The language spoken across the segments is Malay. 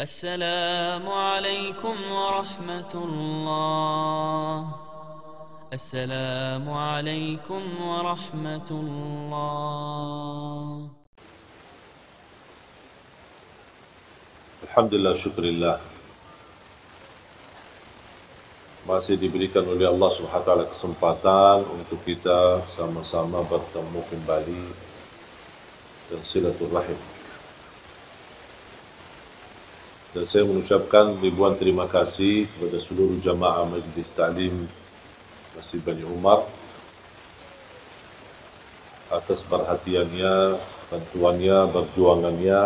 السلام عليكم ورحمة الله السلام عليكم ورحمة الله Alhamdulillah, syukurillah. Masih diberikan oleh Allah Subhanahu Taala kesempatan untuk kita sama-sama bertemu kembali dan silaturahim. Dan saya mengucapkan ribuan terima kasih kepada seluruh jamaah Majlis Ta'lim Masjid Bani Umar atas perhatiannya, bantuannya, berjuangannya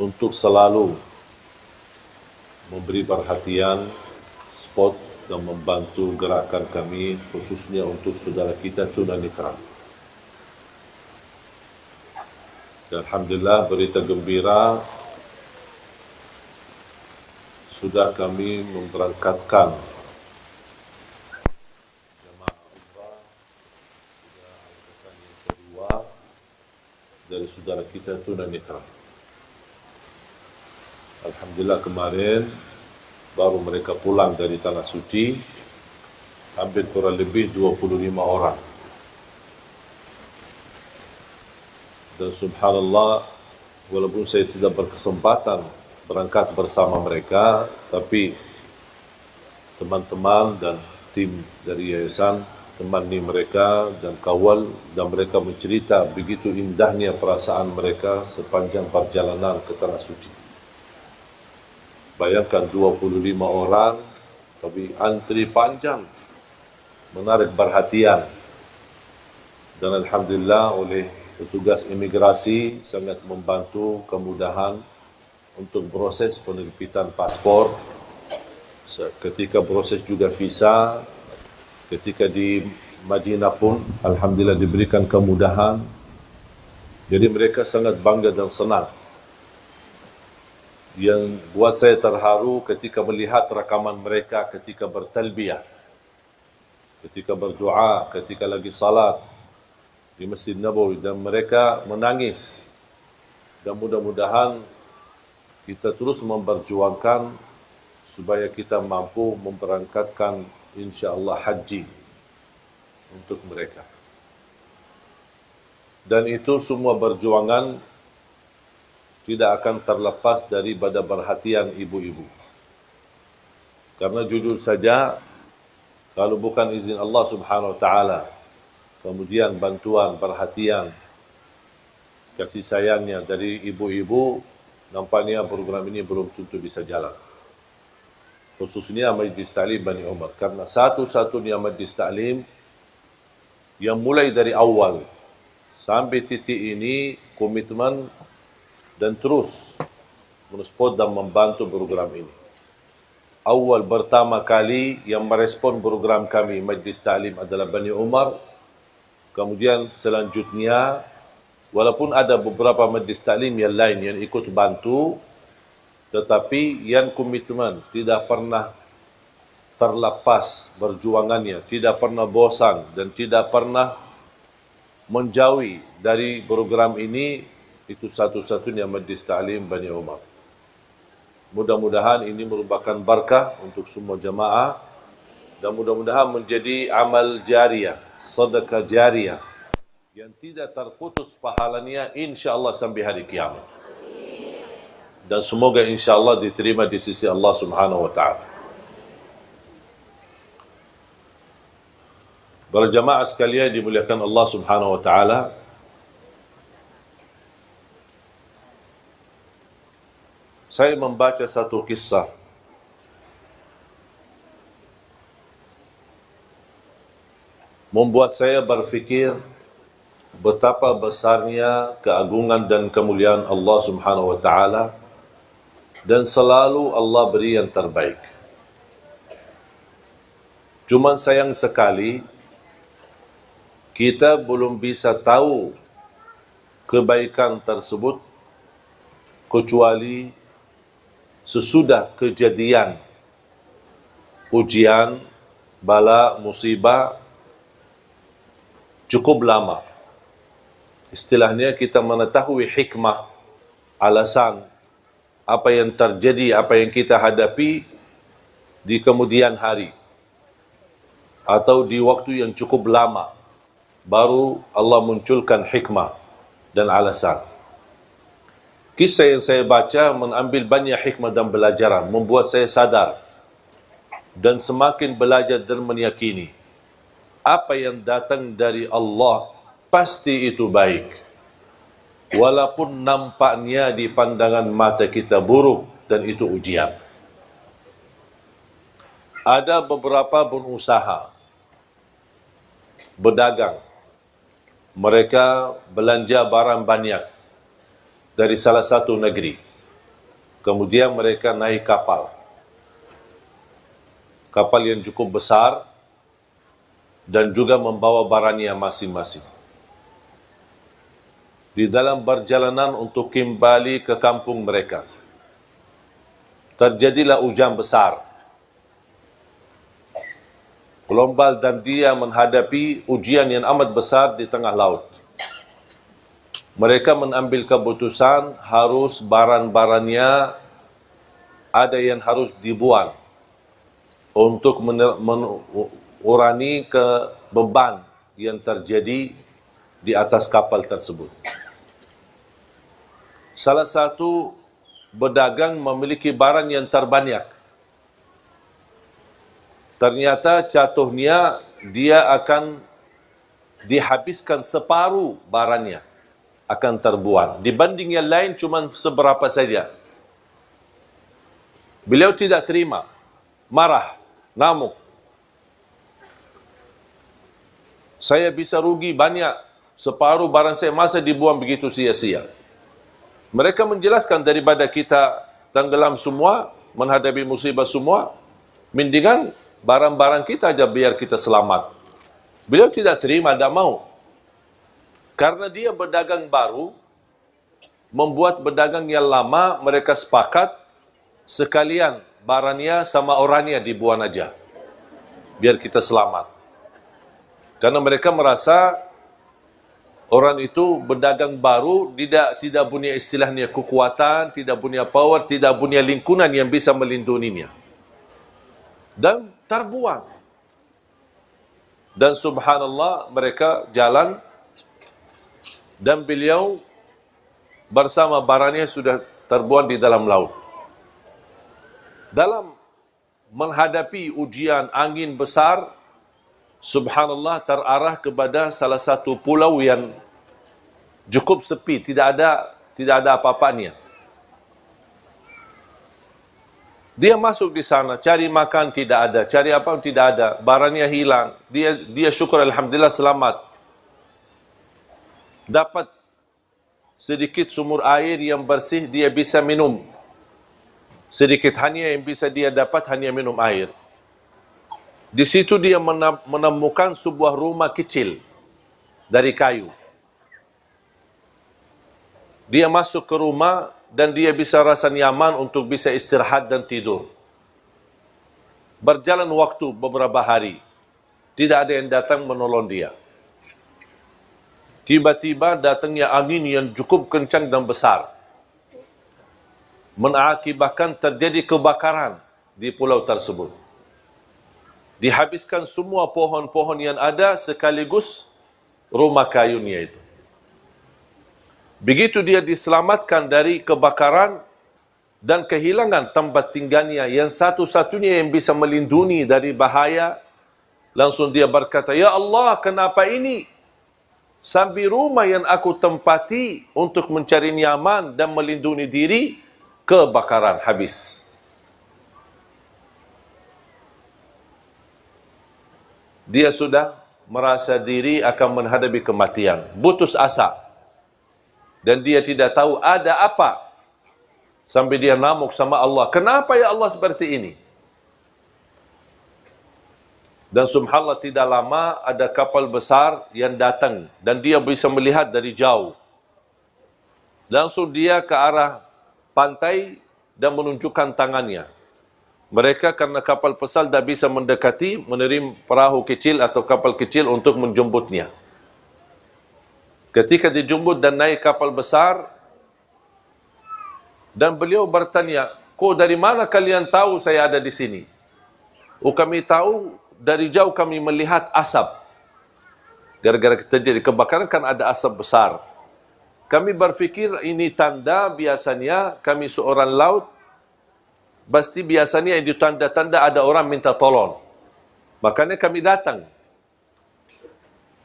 untuk selalu memberi perhatian, spot dan membantu gerakan kami khususnya untuk saudara kita tunanetra. Dan Alhamdulillah berita gembira sudah kami memberangkatkan dari saudara kita tunanetra. Alhamdulillah kemarin baru mereka pulang dari Tanah Suci hampir kurang lebih 25 orang. Dan subhanallah walaupun saya tidak berkesempatan berangkat bersama mereka tapi teman-teman dan tim dari yayasan temani mereka dan kawal dan mereka mencerita begitu indahnya perasaan mereka sepanjang perjalanan ke Tanah Suci. Bayangkan 25 orang tapi antri panjang menarik perhatian dan Alhamdulillah oleh petugas imigrasi sangat membantu kemudahan untuk proses penerbitan paspor. Ketika proses juga visa ketika di Madinah pun Alhamdulillah diberikan kemudahan. Jadi mereka sangat bangga dan senang. Yang buat saya terharu ketika melihat rakaman mereka ketika bertalbiyah, ketika berdoa, ketika lagi salat di Masjid Nabawi dan mereka menangis. Dan mudah-mudahan kita terus memperjuangkan supaya kita mampu memberangkatkan insya-Allah haji untuk mereka. Dan itu semua perjuangan tidak akan terlepas daripada perhatian ibu-ibu. Karena jujur saja, kalau bukan izin Allah subhanahu wa ta'ala, kemudian bantuan, perhatian, kasih sayangnya dari ibu-ibu, nampaknya program ini belum tentu bisa jalan. Khususnya Majlis Ta'lim Bani Umar. Karena satu-satunya Majlis Ta'lim yang mulai dari awal sampai titik ini komitmen dan terus menuspot dan membantu program ini. Awal pertama kali yang merespon program kami Majlis Ta'lim adalah Bani Umar. Kemudian selanjutnya, walaupun ada beberapa Majlis Ta'lim yang lain yang ikut bantu, tetapi yang komitmen tidak pernah terlepas berjuangannya, tidak pernah bosan dan tidak pernah menjauhi dari program ini itu satu-satunya majlis ta'lim Bani Umar. Mudah-mudahan ini merupakan berkah untuk semua jamaah dan mudah-mudahan menjadi amal jariah, sedekah jariah yang tidak terputus pahalanya insya-Allah sampai hari kiamat. Dan semoga insya-Allah diterima di sisi Allah Subhanahu wa taala. Para jamaah sekalian dimuliakan Allah Subhanahu wa taala, saya membaca satu kisah membuat saya berfikir betapa besarnya keagungan dan kemuliaan Allah Subhanahu wa taala dan selalu Allah beri yang terbaik. Cuma sayang sekali kita belum bisa tahu kebaikan tersebut kecuali sesudah kejadian ujian, bala, musibah cukup lama. Istilahnya kita mengetahui hikmah alasan apa yang terjadi, apa yang kita hadapi di kemudian hari atau di waktu yang cukup lama baru Allah munculkan hikmah dan alasan. Kisah yang saya baca mengambil banyak hikmah dan belajaran, membuat saya sadar dan semakin belajar dan meyakini apa yang datang dari Allah pasti itu baik. Walaupun nampaknya di pandangan mata kita buruk dan itu ujian. Ada beberapa berusaha berdagang. Mereka belanja barang banyak dari salah satu negeri. Kemudian mereka naik kapal. Kapal yang cukup besar dan juga membawa barangnya masing-masing. Di dalam perjalanan untuk kembali ke kampung mereka, terjadilah hujan besar. Gelombang dan dia menghadapi ujian yang amat besar di tengah laut. Mereka mengambil keputusan harus barang-barangnya ada yang harus dibuang untuk urani ke beban yang terjadi di atas kapal tersebut. Salah satu berdagang memiliki barang yang terbanyak. Ternyata jatuhnya dia akan dihabiskan separuh barangnya akan terbuang. Dibanding yang lain cuma seberapa saja. Beliau tidak terima. Marah. Namuk. Saya bisa rugi banyak separuh barang saya masa dibuang begitu sia-sia. Mereka menjelaskan daripada kita tenggelam semua, menghadapi musibah semua, mendingan barang-barang kita aja biar kita selamat. Beliau tidak terima, tidak mau. Karena dia berdagang baru, membuat berdagang yang lama, mereka sepakat sekalian barangnya sama orangnya dibuang aja. Biar kita selamat. Karena mereka merasa orang itu berdagang baru tidak tidak punya istilahnya kekuatan, tidak punya power, tidak punya lingkungan yang bisa melindunginya. Dan terbuang. Dan subhanallah mereka jalan dan beliau bersama barangnya sudah terbuang di dalam laut. Dalam menghadapi ujian angin besar, subhanallah terarah kepada salah satu pulau yang cukup sepi, tidak ada tidak ada apa-apanya. Dia masuk di sana, cari makan tidak ada, cari apa tidak ada, barangnya hilang. Dia dia syukur alhamdulillah selamat. Dapat sedikit sumur air yang bersih dia bisa minum. Sedikit hanya yang bisa dia dapat hanya minum air. Di situ dia menemukan sebuah rumah kecil dari kayu. Dia masuk ke rumah dan dia bisa rasa nyaman untuk bisa istirahat dan tidur. Berjalan waktu beberapa hari. Tidak ada yang datang menolong dia. Tiba-tiba datangnya angin yang cukup kencang dan besar. Mengakibatkan terjadi kebakaran di pulau tersebut dihabiskan semua pohon-pohon yang ada sekaligus rumah kayunya itu. Begitu dia diselamatkan dari kebakaran dan kehilangan tempat tinggalnya yang satu-satunya yang bisa melindungi dari bahaya, langsung dia berkata, Ya Allah, kenapa ini? Sampai rumah yang aku tempati untuk mencari nyaman dan melindungi diri, kebakaran habis. Dia sudah merasa diri akan menghadapi kematian. Putus asa. Dan dia tidak tahu ada apa. Sampai dia namuk sama Allah. Kenapa ya Allah seperti ini? Dan subhanallah tidak lama ada kapal besar yang datang. Dan dia bisa melihat dari jauh. Langsung dia ke arah pantai dan menunjukkan tangannya. Mereka karena kapal pesal tidak bisa mendekati, menerima perahu kecil atau kapal kecil untuk menjemputnya. Ketika dijemput dan naik kapal besar, Dan beliau bertanya, kok dari mana kalian tahu saya ada di sini? Oh kami tahu dari jauh kami melihat asap. Gara-gara terjadi kebakaran kan ada asap besar. Kami berfikir ini tanda biasanya kami seorang laut. Pasti biasanya itu tanda-tanda ada orang minta tolong. Makanya kami datang.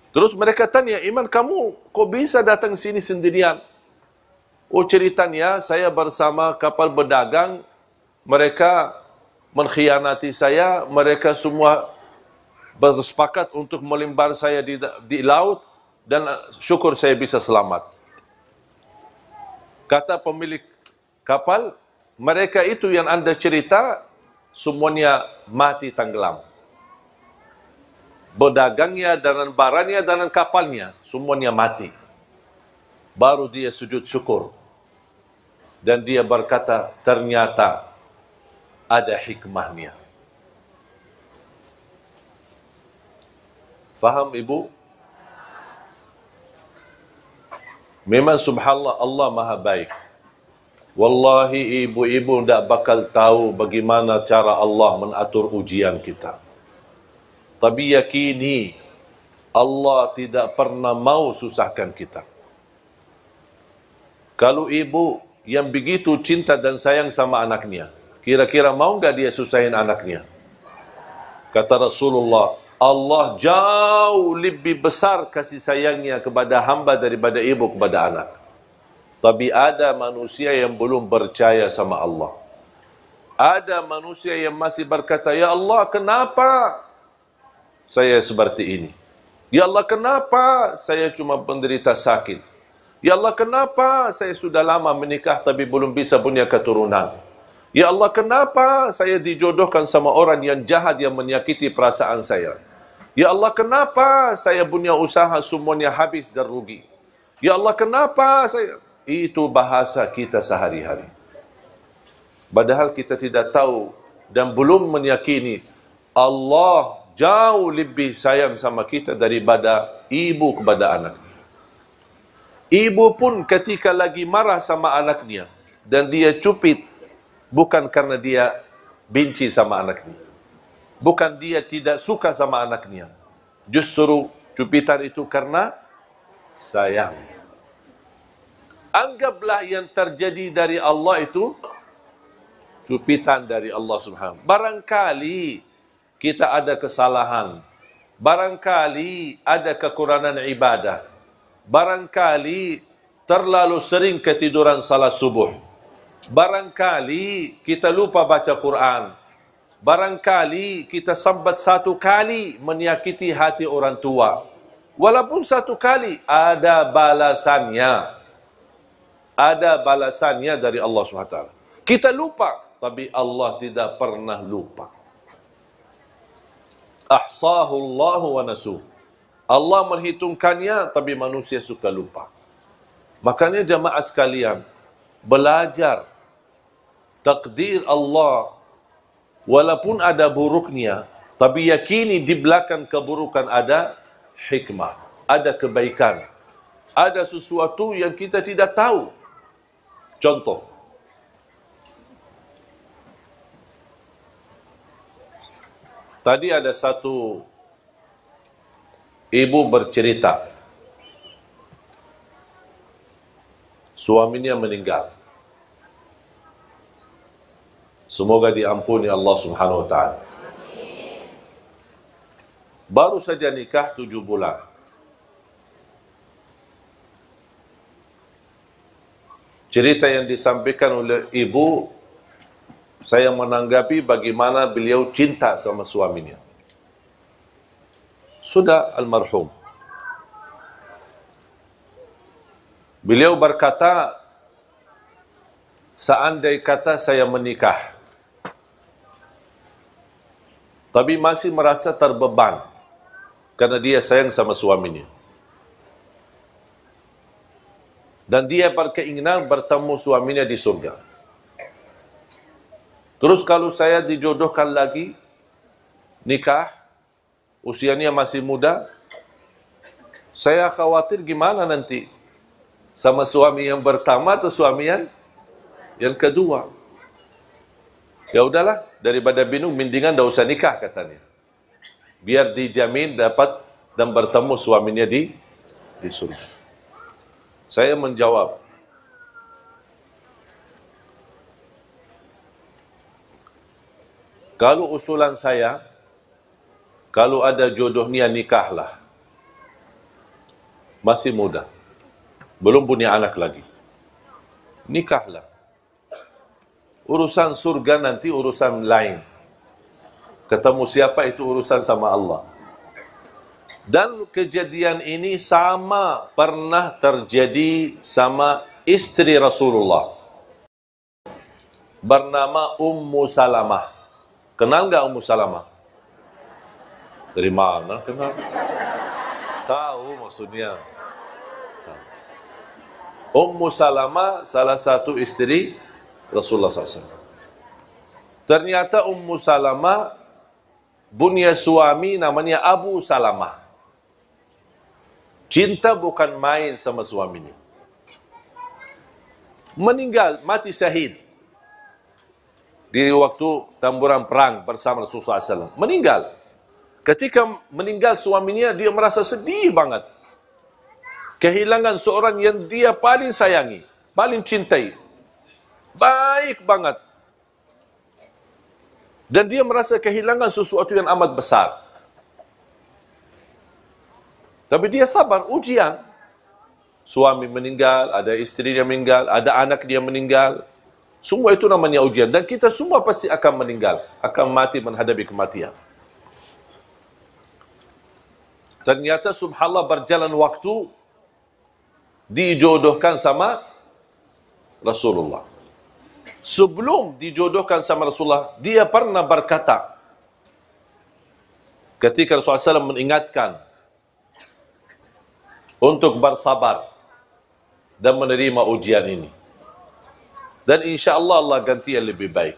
Terus mereka tanya, Iman kamu kok bisa datang sini sendirian? Oh ceritanya saya bersama kapal berdagang, mereka mengkhianati saya, mereka semua bersepakat untuk melimbar saya di, di laut dan syukur saya bisa selamat. Kata pemilik kapal, mereka itu yang anda cerita semuanya mati tenggelam. Berdagangnya dan barangnya dan kapalnya semuanya mati baru dia sujud syukur. Dan dia berkata, ternyata ada hikmahnya. Faham ibu? Memang subhanallah Allah maha baik. Wallahi ibu-ibu tidak bakal tahu bagaimana cara Allah mengatur ujian kita. Tapi yakini Allah tidak pernah mau susahkan kita. Kalau ibu yang begitu cinta dan sayang sama anaknya, kira-kira mau nggak dia susahin anaknya? Kata Rasulullah, Allah jauh lebih besar kasih sayangnya kepada hamba daripada ibu kepada anak. Tapi ada manusia yang belum percaya sama Allah. Ada manusia yang masih berkata, Ya Allah, kenapa saya seperti ini? Ya Allah, kenapa saya cuma penderita sakit? Ya Allah, kenapa saya sudah lama menikah tapi belum bisa punya keturunan? Ya Allah, kenapa saya dijodohkan sama orang yang jahat yang menyakiti perasaan saya? Ya Allah, kenapa saya punya usaha semuanya habis dan rugi? Ya Allah, kenapa saya... Itu bahasa kita sehari-hari. Padahal kita tidak tahu dan belum meyakini Allah jauh lebih sayang sama kita daripada ibu kepada anak. Ibu pun ketika lagi marah sama anaknya dan dia cupit bukan karena dia benci sama anaknya. Bukan dia tidak suka sama anaknya. Justru cupitan itu karena sayang. Anggaplah yang terjadi dari Allah itu cupitan dari Allah Subhanahu. Barangkali kita ada kesalahan. Barangkali ada kekurangan ibadah barangkali terlalu sering ketiduran salat subuh. Barangkali kita lupa baca Quran. Barangkali kita sambat satu kali menyakiti hati orang tua. Walaupun satu kali ada balasannya. Ada balasannya dari Allah SWT. Kita lupa, tapi Allah tidak pernah lupa. Ahsahu Allah wa nasuh. Allah menghitungkannya tapi manusia suka lupa. Makanya jamaah sekalian, belajar takdir Allah walaupun ada buruknya, tapi yakini di belakang keburukan ada hikmah, ada kebaikan. Ada sesuatu yang kita tidak tahu. Contoh, Tadi ada satu ibu bercerita suaminya meninggal. Semoga diampuni Allah Subhanahu wa taala. Baru saja nikah tujuh bulan. Cerita yang disampaikan oleh ibu, saya menanggapi bagaimana beliau cinta sama suaminya sudah almarhum. Beliau berkata, seandai kata saya menikah, tapi masih merasa terbeban karena dia sayang sama suaminya. Dan dia berkeinginan bertemu suaminya di surga. Terus kalau saya dijodohkan lagi, nikah, usianya masih muda, saya khawatir gimana nanti sama suami yang pertama atau suami yang Yang kedua, ya udahlah, daripada bingung, mendingan dah usah nikah katanya. Biar dijamin dapat dan bertemu suaminya di di surga. Saya menjawab, kalau usulan saya, kalau ada jodohnya nikahlah. Masih muda. Belum punya anak lagi. Nikahlah. Urusan surga nanti urusan lain. Ketemu siapa itu urusan sama Allah. Dan kejadian ini sama pernah terjadi sama istri Rasulullah. Bernama Ummu Salamah. Kenal nggak Ummu Salamah? Dari mana kenal? Tahu maksudnya. Ummu Salamah salah satu istri Rasulullah SAW. Ternyata Ummu Salamah punya suami namanya Abu Salamah. Cinta bukan main sama suaminya. Meninggal, mati syahid. Di waktu tamburan perang bersama Rasulullah SAW. Meninggal. Ketika meninggal suaminya, dia merasa sedih banget kehilangan seorang yang dia paling sayangi, paling cintai. Baik banget. Dan dia merasa kehilangan sesuatu yang amat besar. Tapi dia sabar, ujian. Suami meninggal, ada istri dia meninggal, ada anak dia meninggal. Semua itu namanya ujian. Dan kita semua pasti akan meninggal. Akan mati menghadapi kematian. Ternyata subhanallah berjalan waktu, dijodohkan sama Rasulullah. Sebelum dijodohkan sama Rasulullah, dia pernah berkata, ketika Rasulullah SAW mengingatkan untuk bersabar dan menerima ujian ini. Dan insya Allah Allah ganti yang lebih baik.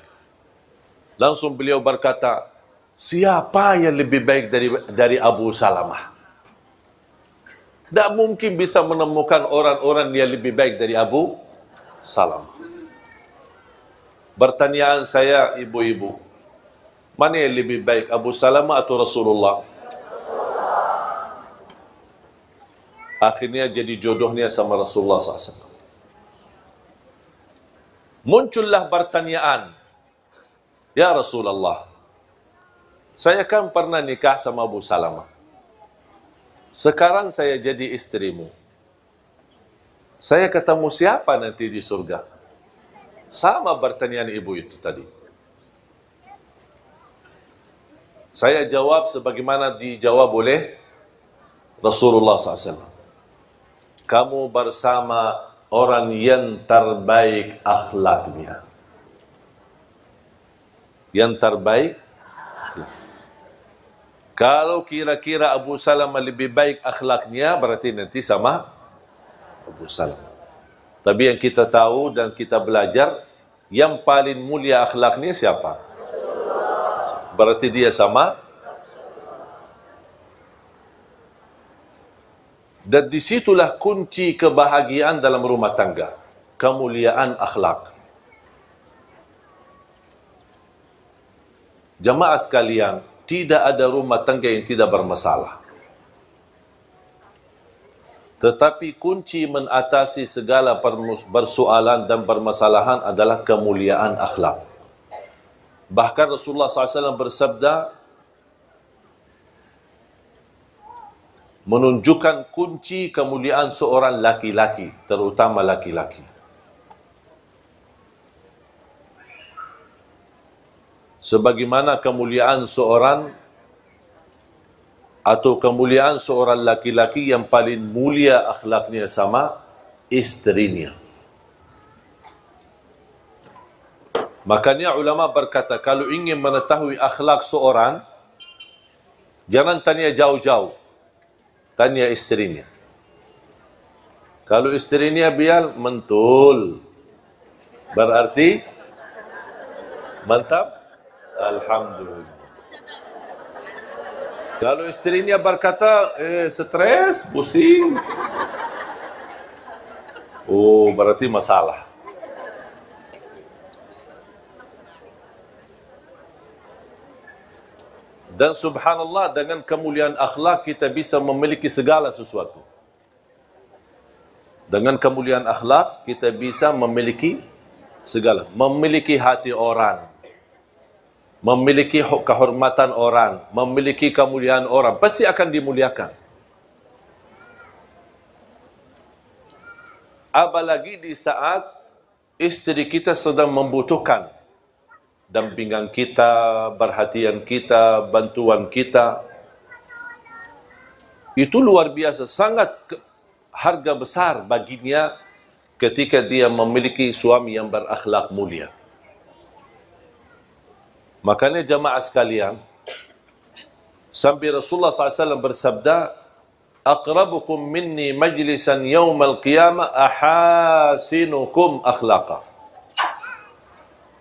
Langsung beliau berkata, siapa yang lebih baik dari dari Abu Salamah? Tak mungkin bisa menemukan orang-orang yang lebih baik dari Abu Salam. Pertanyaan saya, ibu-ibu. Mana yang lebih baik, Abu Salamah atau Rasulullah? Akhirnya jadi jodohnya sama Rasulullah SAW. Muncullah pertanyaan. Ya Rasulullah, saya kan pernah nikah sama Abu Salamah. Sekarang saya jadi istrimu. Saya ketemu siapa nanti di surga? Sama pertanyaan ibu itu tadi. Saya jawab sebagaimana dijawab oleh Rasulullah SAW. Kamu bersama orang yang terbaik akhlaknya. Yang terbaik kalau kira-kira Abu Salamah lebih baik akhlaknya, berarti nanti sama Abu Salamah. Tapi yang kita tahu dan kita belajar, yang paling mulia akhlaknya siapa? Berarti dia sama. Dan disitulah kunci kebahagiaan dalam rumah tangga. Kemuliaan akhlak. Jamaah sekalian, tidak ada rumah tangga yang tidak bermasalah. Tetapi kunci mengatasi segala persoalan dan permasalahan adalah kemuliaan akhlak. Bahkan Rasulullah SAW bersabda, menunjukkan kunci kemuliaan seorang laki-laki, terutama laki-laki. sebagaimana kemuliaan seorang atau kemuliaan seorang laki-laki yang paling mulia akhlaknya sama istrinya. Makanya ulama berkata kalau ingin mengetahui akhlak seorang jangan tanya jauh-jauh. Tanya istrinya. Kalau istrinya biar mentul. Berarti mantap. Alhamdulillah. Kalau istrinya berkata, eh, stres, pusing. Oh, berarti masalah. Dan subhanallah dengan kemuliaan akhlak kita bisa memiliki segala sesuatu. Dengan kemuliaan akhlak kita bisa memiliki segala. Memiliki hati orang. Memiliki kehormatan orang. Memiliki kemuliaan orang. Pasti akan dimuliakan. Apalagi di saat istri kita sedang membutuhkan dampingan kita, perhatian kita, bantuan kita. Itu luar biasa, sangat harga besar baginya ketika dia memiliki suami yang berakhlak mulia. Makanya jamaah sekalian, sampai Rasulullah SAW bersabda, aqrabukum minni majlisan yawmal qiyamah ahasinukum akhlaqa.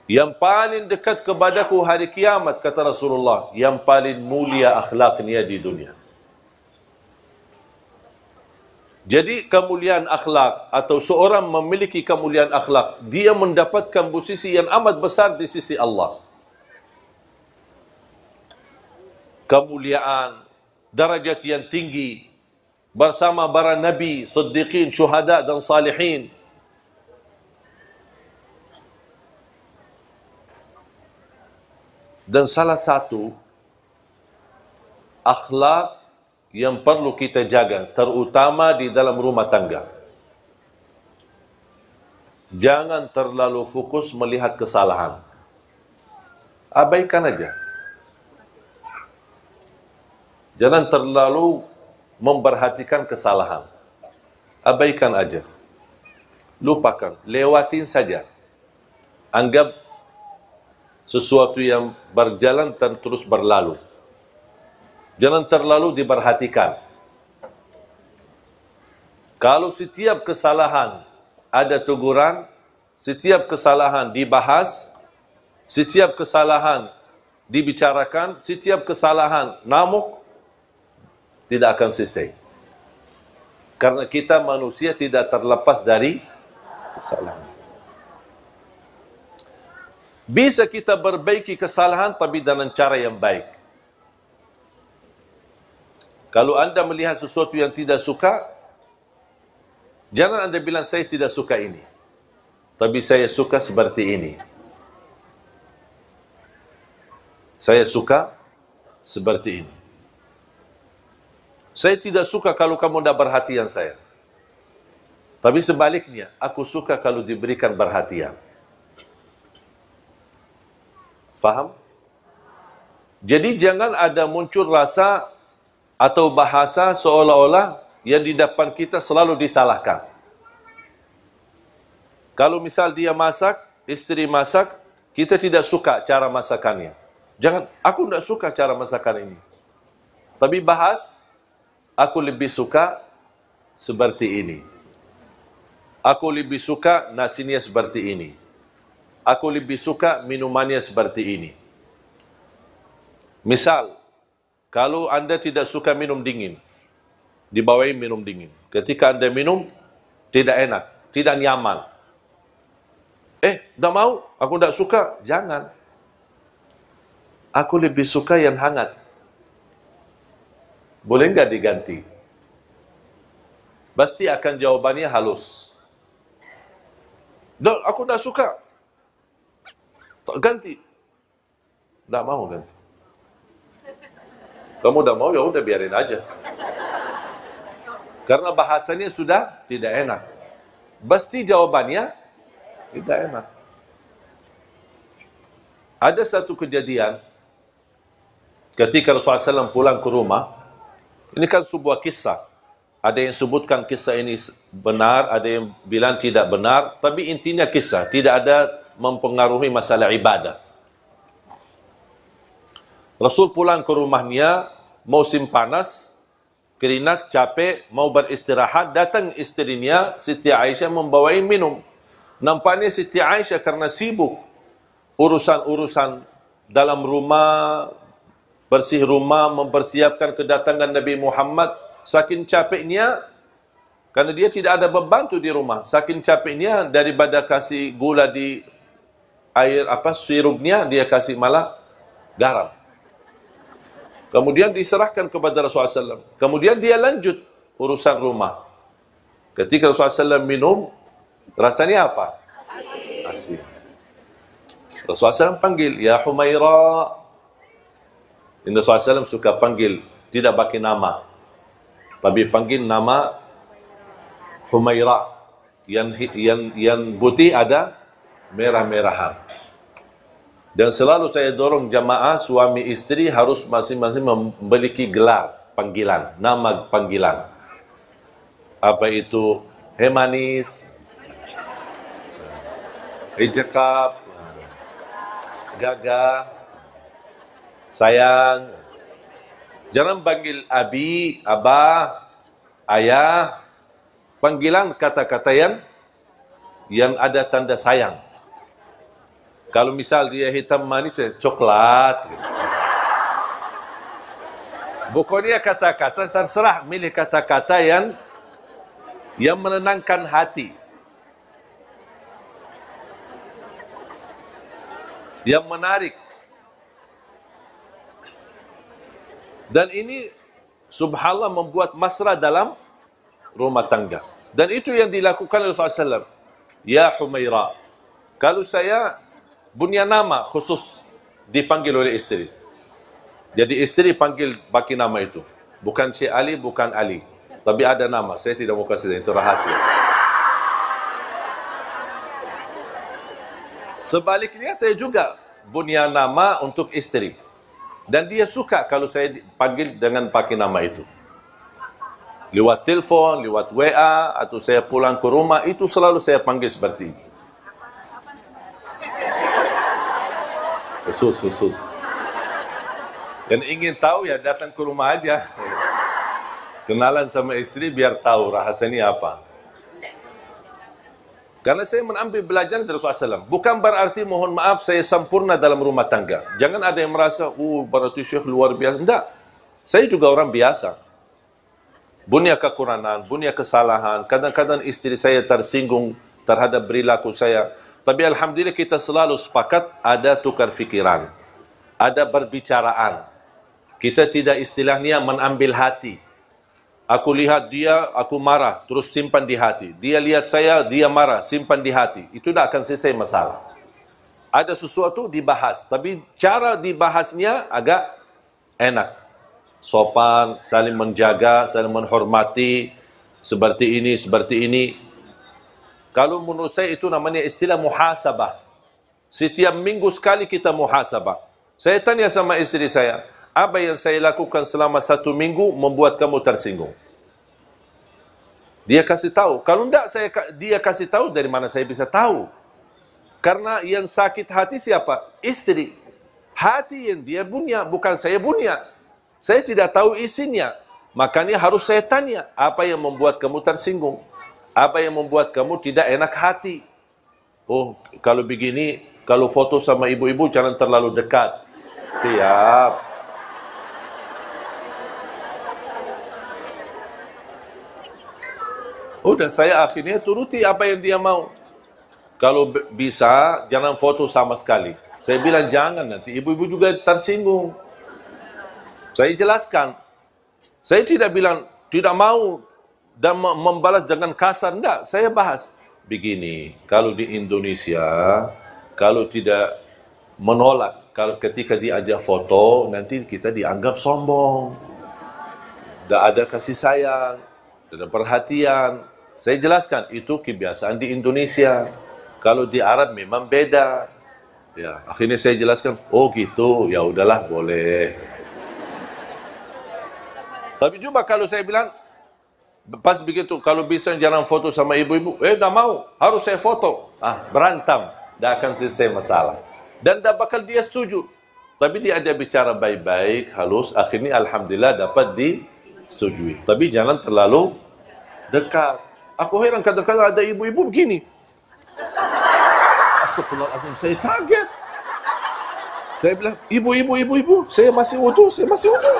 Yang paling dekat kepadaku hari kiamat kata Rasulullah, yang paling mulia akhlaknya di dunia. Jadi kemuliaan akhlak atau seorang memiliki kemuliaan akhlak, dia mendapatkan posisi yang amat besar di sisi Allah. Kemuliaan, darajat yang tinggi, bersama para nabi, siddiqin, syuhada dan salihin. Dan salah satu akhlak yang perlu kita jaga, terutama di dalam rumah tangga. Jangan terlalu fokus melihat kesalahan. Abaikan aja. Jangan terlalu memperhatikan kesalahan. Abaikan aja. Lupakan, lewatin saja. Anggap sesuatu yang berjalan dan terus berlalu. Jangan terlalu diperhatikan. Kalau setiap kesalahan ada teguran, setiap kesalahan dibahas, setiap kesalahan dibicarakan, setiap kesalahan namuk, tidak akan selesai. Karena kita manusia tidak terlepas dari kesalahan. Bisa kita perbaiki kesalahan tapi dengan cara yang baik. Kalau anda melihat sesuatu yang tidak suka, jangan anda bilang saya tidak suka ini. Tapi saya suka seperti ini. Saya suka seperti ini. Saya tidak suka kalau kamu tidak perhatian saya. Tapi sebaliknya, aku suka kalau diberikan perhatian. Faham? Jadi jangan ada muncul rasa atau bahasa seolah-olah yang di depan kita selalu disalahkan. Kalau misal dia masak, istri masak, kita tidak suka cara masakannya. Jangan, aku tidak suka cara masakan ini. Tapi bahas, aku lebih suka seperti ini. Aku lebih suka nasinya seperti ini. Aku lebih suka minumannya seperti ini. Misal, kalau anda tidak suka minum dingin, dibawai minum dingin. Ketika anda minum, tidak enak, tidak nyaman. Eh, tidak mau, aku tidak suka, jangan. Aku lebih suka yang hangat. Boleh enggak diganti? Pasti akan jawabannya halus. Dok, aku dah suka. Tak ganti. Tak mau ganti. Kamu dah mau, ya udah biarin aja. Karena bahasanya sudah tidak enak. Pasti jawabannya tidak enak. Ada satu kejadian ketika Rasulullah SAW pulang ke rumah, ini kan sebuah kisah. Ada yang sebutkan kisah ini benar, ada yang bilang tidak benar. Tapi intinya kisah, tidak ada mempengaruhi masalah ibadah. Rasul pulang ke rumahnya, musim panas, keringat, capek, mau beristirahat, datang istrinya, Siti Aisyah membawa minum. Nampaknya Siti Aisyah karena sibuk urusan-urusan dalam rumah, bersih rumah, mempersiapkan kedatangan Nabi Muhammad. Saking capeknya, karena dia tidak ada beban tu di rumah. Saking capeknya, daripada kasih gula di air apa sirupnya, dia kasih malah garam. Kemudian diserahkan kepada Rasulullah SAW. Kemudian dia lanjut urusan rumah. Ketika Rasulullah SAW minum, rasanya apa? Asin. Rasulullah SAW panggil, Ya Humaira. Ini Rasulullah SAW suka panggil, tidak pakai nama. Tapi panggil nama Humaira. Yang yang yang putih ada merah-merahan. Dan selalu saya dorong jamaah suami istri harus masing-masing memiliki gelar panggilan, nama panggilan. Apa itu? Hei manis, Hei cekap, gaga, sayang. Jangan panggil abi, abah, ayah. Panggilan kata-kata yang yang ada tanda sayang. Kalau misal dia hitam manis, ya, coklat. Pokoknya kata-kata terserah milih kata-kata yang yang menenangkan hati. Yang menarik. Dan ini subhanallah membuat masra dalam rumah tangga. Dan itu yang dilakukan oleh Rasulullah SAW. Ya Humaira. Kalau saya punya nama khusus dipanggil oleh istri. Jadi istri panggil bagi nama itu. Bukan Syekh Ali, bukan Ali. Tapi ada nama. Saya tidak mau kasih itu rahasia. Sebaliknya saya juga punya nama untuk istri. Dan dia suka kalau saya panggil dengan pakai nama itu. Lewat telefon, lewat WA, atau saya pulang ke rumah, itu selalu saya panggil seperti ini. Khusus, khusus. Dan ingin tahu ya datang ke rumah aja. Kenalan sama istri biar tahu rahasianya apa. Karena saya mengambil belajar dari Rasulullah SAW. Bukan berarti mohon maaf saya sempurna dalam rumah tangga. Jangan ada yang merasa, oh berarti syekh luar biasa. Tidak. Saya juga orang biasa. Punya kekurangan, punya kesalahan. Kadang-kadang istri saya tersinggung terhadap perilaku saya. Tapi Alhamdulillah kita selalu sepakat ada tukar fikiran. Ada berbicaraan. Kita tidak istilahnya menambil hati. Aku lihat dia, aku marah, terus simpan di hati. Dia lihat saya, dia marah, simpan di hati. Itu tidak akan selesai masalah. Ada sesuatu dibahas. Tapi cara dibahasnya agak enak. Sopan, saling menjaga, saling menghormati. Seperti ini, seperti ini. Kalau menurut saya itu namanya istilah muhasabah. Setiap minggu sekali kita muhasabah. Saya tanya sama istri saya, apa yang saya lakukan selama satu minggu membuat kamu tersinggung? Dia kasih tahu. Kalau tidak saya dia kasih tahu dari mana saya bisa tahu? Karena yang sakit hati siapa? Istri. Hati yang dia punya, bukan saya punya. Saya tidak tahu isinya. Makanya harus saya tanya, apa yang membuat kamu tersinggung? Apa yang membuat kamu tidak enak hati? Oh, kalau begini, kalau foto sama ibu-ibu jangan terlalu dekat. Siap. Udah, saya akhirnya turuti apa yang dia mau. Kalau bisa, jangan foto sama sekali. Saya bilang jangan nanti. Ibu-ibu juga tersinggung. Saya jelaskan. Saya tidak bilang, tidak mau dan membalas dengan kasar. Enggak, saya bahas. Begini, kalau di Indonesia, kalau tidak menolak, kalau ketika diajak foto, nanti kita dianggap sombong. Tidak ada kasih sayang, tidak ada perhatian. Saya jelaskan, itu kebiasaan di Indonesia. Kalau di Arab memang beda. Ya, akhirnya saya jelaskan, oh gitu, ya udahlah, boleh. Tapi coba kalau saya bilang, Pas begitu, kalau bisa jangan foto sama ibu-ibu, eh dah mau, harus saya foto. Ah, berantem, dah akan selesai masalah. Dan dah bakal dia setuju. Tapi dia ada bicara baik-baik, halus, akhirnya Alhamdulillah dapat disetujui. Tapi jangan terlalu dekat. Aku heran kadang-kadang ada ibu-ibu begini. Astagfirullahaladzim, saya kaget. Saya bilang, ibu-ibu, ibu-ibu, saya masih wudhu, saya masih wudhu.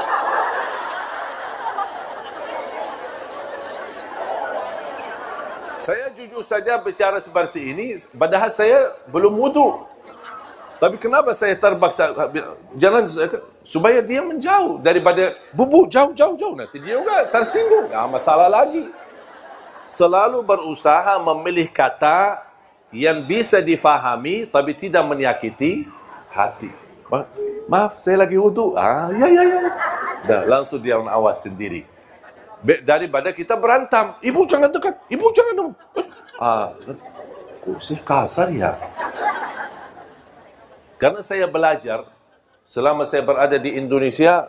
Jujur saja bicara seperti ini, padahal saya belum wudu. Tapi kenapa saya terpaksa? Jangan, supaya dia menjauh daripada bubu jauh jauh nanti. Dia juga tersinggung. Nah, masalah lagi. Selalu berusaha memilih kata yang bisa difahami tapi tidak menyakiti hati. Ma- maaf saya lagi wudu ah ya ya ya. Dah langsung dia awas sendiri. Daripada kita berantam ibu jangan dekat. Ibu jangan dong ah kok sih kasar ya karena saya belajar selama saya berada di Indonesia,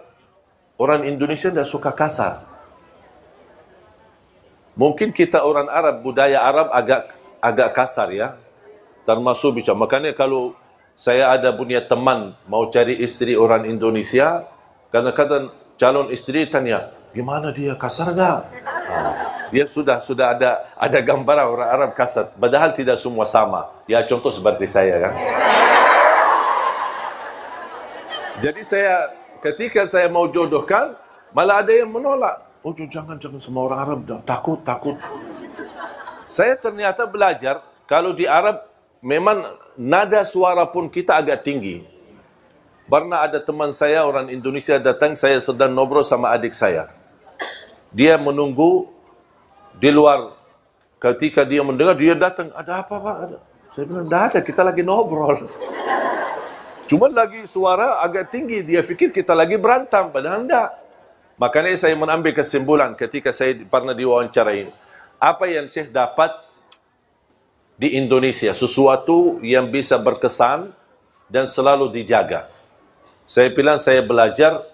orang Indonesia tidak suka kasar. Mungkin kita orang Arab, budaya Arab agak agak kasar ya. Termasuk bicara. Makanya kalau saya ada punya teman mau cari istri orang Indonesia, kadang-kadang calon istri tanya, gimana dia kasar enggak? Dia sudah sudah ada ada gambaran orang Arab kasar. Padahal tidak semua sama. Ya contoh seperti saya kan. Jadi saya ketika saya mau jodohkan, malah ada yang menolak. Oh jangan jangan semua orang Arab dah takut takut. Saya ternyata belajar kalau di Arab memang nada suara pun kita agak tinggi. Pernah ada teman saya orang Indonesia datang, saya sedang ngobrol sama adik saya. Dia menunggu di luar. Ketika dia mendengar, dia datang. Ada apa pak? Ada. Saya bilang, tidak ada, kita lagi ngobrol. Cuma lagi suara agak tinggi. Dia fikir kita lagi berantem. Padahal tidak. Makanya saya mengambil kesimpulan ketika saya pernah diwawancarai. Apa yang Syekh dapat di Indonesia. Sesuatu yang bisa berkesan dan selalu dijaga. Saya bilang saya belajar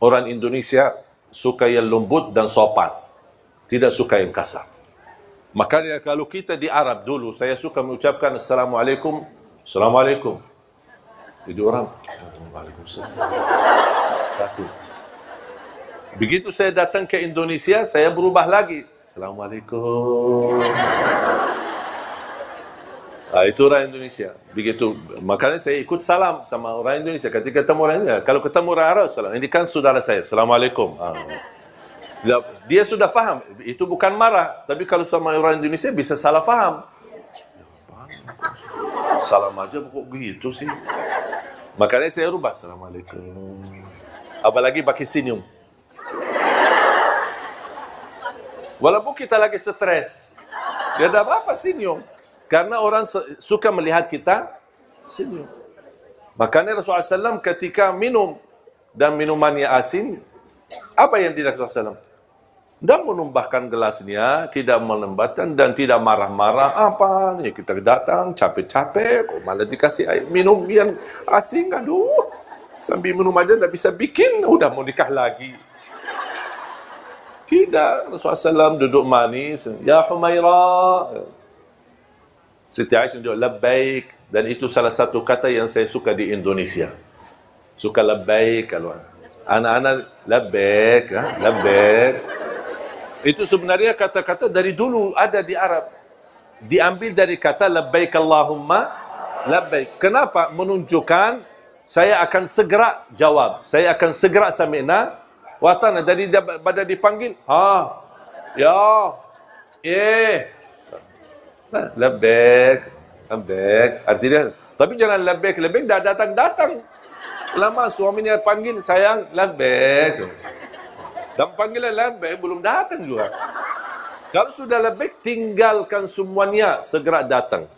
orang Indonesia suka yang lembut dan sopan. Tidak suka yang kasar. Makanya kalau kita di Arab dulu, saya suka mengucapkan Assalamualaikum. Assalamualaikum. Jadi orang, Waalaikumsalam. Begitu saya datang ke Indonesia, saya berubah lagi. Assalamualaikum. Ah, itu orang Indonesia. Begitu. Makanya saya ikut salam sama orang Indonesia. Ketika ketemu orang Indonesia. Kalau ketemu orang Arab, salam. Ini kan saudara saya. Assalamualaikum. Ah. Dia, dia sudah faham. Itu bukan marah. Tapi kalau sama orang Indonesia bisa salah faham. Salam aja kok begitu sih. Makanya saya rubah. Assalamualaikum. Apalagi pakai senyum. Walaupun kita lagi stres. Dia ada apa-apa senyum. Karena orang suka melihat kita senyum. Makanya Rasulullah SAW ketika minum dan minumannya asin, apa yang tidak Rasulullah SAW? Tidak menumbahkan gelasnya, tidak melembatkan dan tidak marah-marah. Apa nih kita datang capek-capek, kok malah dikasih air minum yang asin, aduh. Sambil minum aja tidak bisa bikin, udah mau nikah lagi. Tidak, Rasulullah SAW duduk manis. Ya Humaira. Siti Aisyah duduk labbaik. Dan itu salah satu kata yang saya suka di Indonesia. Suka labbaik. Kalau anak-anak labbaik. Ha? Labbaik. Itu sebenarnya kata-kata dari dulu ada di Arab. Diambil dari kata labbaik Allahumma labbaik. Kenapa? Menunjukkan saya akan segera jawab. Saya akan segera sami'na Watana dari pada dipanggil, ha, ya, eh, lebek, lebek. Artinya, tapi jangan lebek, lebek dah datang datang. Lama suaminya panggil sayang lebek. Dan panggilan lebek belum datang juga. Kalau sudah lebek, tinggalkan semuanya segera datang.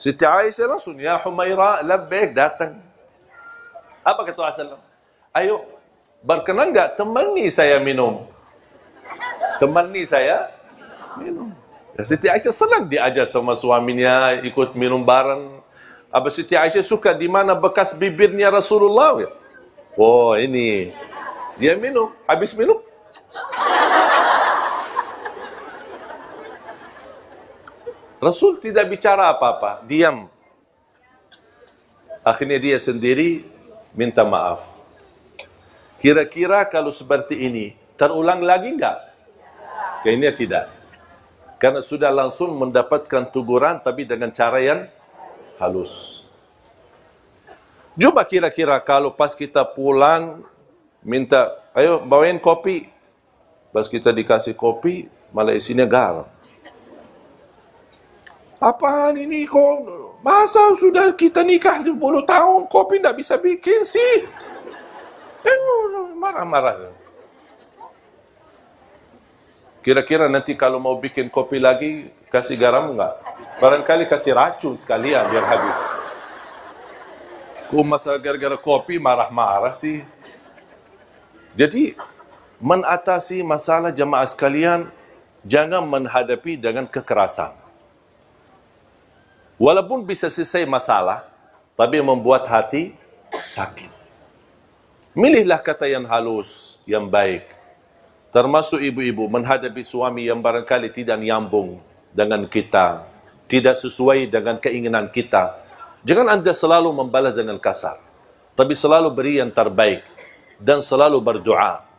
Siti Aisyah langsung, ya Humaira lebek datang. Apa kata Rasulullah? Ayo, berkenan enggak temani saya minum? Temani saya minum. Ya, Siti Aisyah senang diajar sama suaminya ikut minum bareng. Apa Siti Aisyah suka di mana bekas bibirnya Rasulullah? Oh ini. Dia minum. Habis minum. Rasul tidak bicara apa-apa. Diam. Akhirnya dia sendiri minta maaf. Kira-kira kalau seperti ini, terulang lagi enggak? Kayaknya tidak. Karena sudah langsung mendapatkan teguran tapi dengan cara yang halus. Coba kira-kira kalau pas kita pulang, minta, ayo bawain kopi. Pas kita dikasih kopi, malah isinya garam. Apaan ini kok? Masa sudah kita nikah 20 tahun, kopi tidak bisa bikin sih? Marah-marah. Kira-kira nanti kalau mau bikin kopi lagi, kasih garam enggak? Barangkali kasih racun sekalian biar habis. Kok masa gara-gara kopi marah-marah sih? Jadi, mengatasi masalah jemaah sekalian, jangan menghadapi dengan kekerasan. Walaupun bisa selesai masalah, tapi membuat hati sakit. Milihlah kata yang halus, yang baik. Termasuk ibu-ibu menghadapi suami yang barangkali tidak nyambung dengan kita, tidak sesuai dengan keinginan kita. Jangan anda selalu membalas dengan kasar, tapi selalu beri yang terbaik dan selalu berdoa.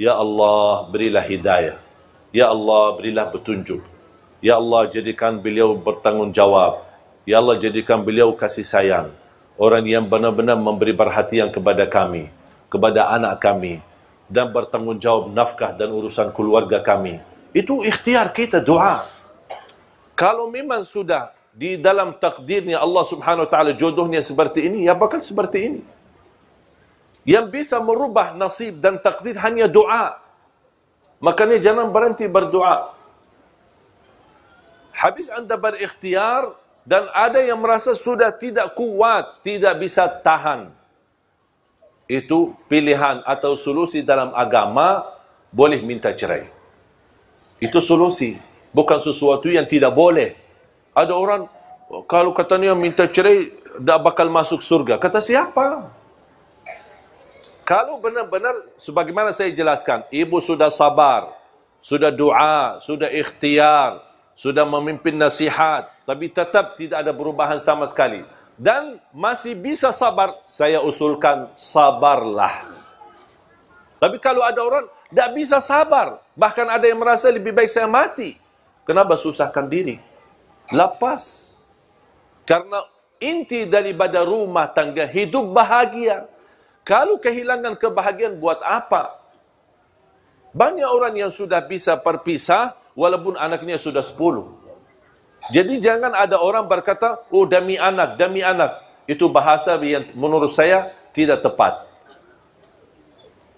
Ya Allah, berilah hidayah. Ya Allah, berilah petunjuk. Ya Allah, jadikan beliau bertanggungjawab. Ya Allah, jadikan beliau kasih sayang. Orang yang benar-benar memberi perhatian kepada kami, kepada anak kami, dan bertanggungjawab nafkah dan urusan keluarga kami. Itu ikhtiar kita doa. Kalau memang sudah di dalam takdirnya Allah Subhanahu wa taala jodohnya seperti ini, ya bakal seperti ini. Yang bisa merubah nasib dan takdir hanya doa. Makanya jangan berhenti berdoa. Habis anda berikhtiar dan ada yang merasa sudah tidak kuat, tidak bisa tahan itu pilihan atau solusi dalam agama boleh minta cerai. Itu solusi, bukan sesuatu yang tidak boleh. Ada orang kalau katanya minta cerai tak bakal masuk surga. Kata siapa? Kalau benar-benar sebagaimana saya jelaskan, ibu sudah sabar, sudah doa, sudah ikhtiar, sudah memimpin nasihat, tapi tetap tidak ada perubahan sama sekali dan masih bisa sabar, saya usulkan sabarlah. Tapi kalau ada orang tidak bisa sabar, bahkan ada yang merasa lebih baik saya mati. Kenapa susahkan diri? Lepas. Karena inti daripada rumah tangga hidup bahagia. Kalau kehilangan kebahagiaan buat apa? Banyak orang yang sudah bisa berpisah walaupun anaknya sudah sepuluh. Jadi jangan ada orang berkata, oh demi anak, demi anak. Itu bahasa yang menurut saya tidak tepat.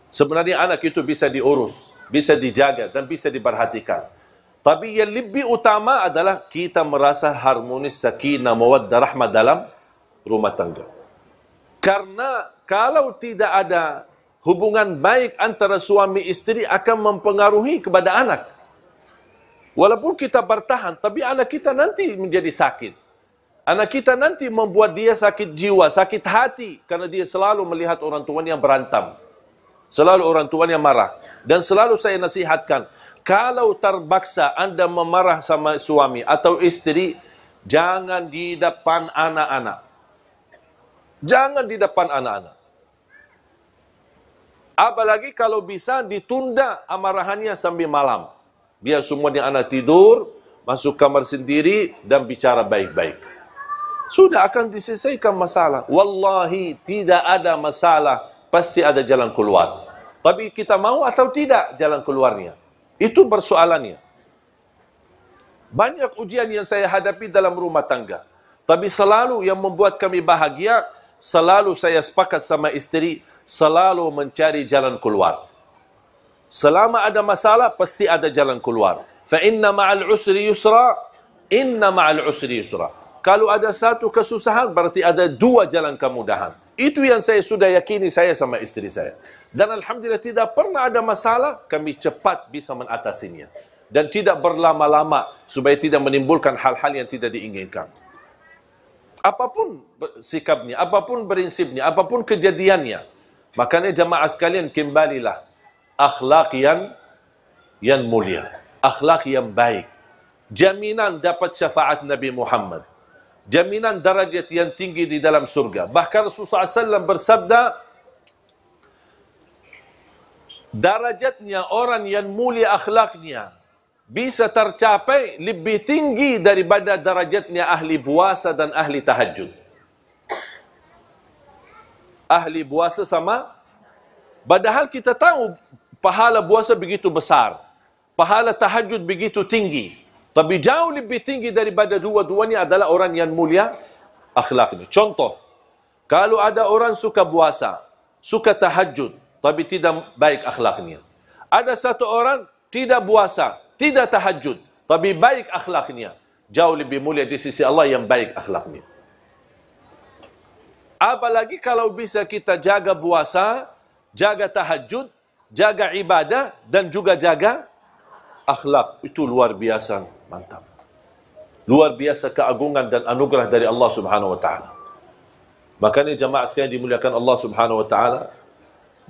Sebenarnya anak itu bisa diurus, bisa dijaga dan bisa diperhatikan. Tapi yang lebih utama adalah kita merasa harmonis, sakinah, mawaddah, rahmat dalam rumah tangga. Karena kalau tidak ada hubungan baik antara suami istri akan mempengaruhi kepada anak. Walaupun kita bertahan, tapi anak kita nanti menjadi sakit. Anak kita nanti membuat dia sakit jiwa, sakit hati. Karena dia selalu melihat orang tuanya yang berantem. Selalu orang tuanya marah. Dan selalu saya nasihatkan, kalau terbaksa anda memarah sama suami atau istri, jangan di depan anak-anak. Jangan di depan anak-anak. Apalagi kalau bisa ditunda amarahannya sampai malam biar semua di anak tidur, masuk kamar sendiri dan bicara baik-baik. Sudah akan diselesaikan masalah. Wallahi tidak ada masalah, pasti ada jalan keluar. Tapi kita mau atau tidak jalan keluarnya. Itu persoalannya. Banyak ujian yang saya hadapi dalam rumah tangga. Tapi selalu yang membuat kami bahagia, selalu saya sepakat sama istri, selalu mencari jalan keluar. Selama ada masalah, pasti ada jalan keluar. Fa inna ma'al usri yusra, inna ma'al usri yusra. Kalau ada satu kesusahan, berarti ada dua jalan kemudahan. Itu yang saya sudah yakini saya sama istri saya. Dan Alhamdulillah tidak pernah ada masalah, kami cepat bisa mengatasinya. Dan tidak berlama-lama supaya tidak menimbulkan hal-hal yang tidak diinginkan. Apapun sikapnya, apapun prinsipnya, apapun kejadiannya. Makanya jamaah sekalian kembalilah akhlak yang yang mulia, akhlak yang baik. Jaminan dapat syafaat Nabi Muhammad. Jaminan darajat yang tinggi di dalam surga. Bahkan Rasulullah SAW bersabda, darajatnya orang yang mulia akhlaknya bisa tercapai lebih tinggi daripada darajatnya ahli puasa dan ahli tahajud. Ahli puasa sama Padahal kita tahu pahala puasa begitu besar. Pahala tahajud begitu tinggi. Tapi jauh lebih tinggi daripada dua-duanya adalah orang yang mulia akhlaknya. Contoh, kalau ada orang suka puasa, suka tahajud, tapi tidak baik akhlaknya. Ada satu orang tidak puasa, tidak tahajud, tapi baik akhlaknya. Jauh lebih mulia di sisi Allah yang baik akhlaknya. Apalagi kalau bisa kita jaga puasa, jaga tahajud, jaga ibadah dan juga jaga akhlak. Itu luar biasa, mantap. Luar biasa keagungan dan anugerah dari Allah Subhanahu wa taala. Makanya jemaah sekalian dimuliakan Allah Subhanahu wa taala,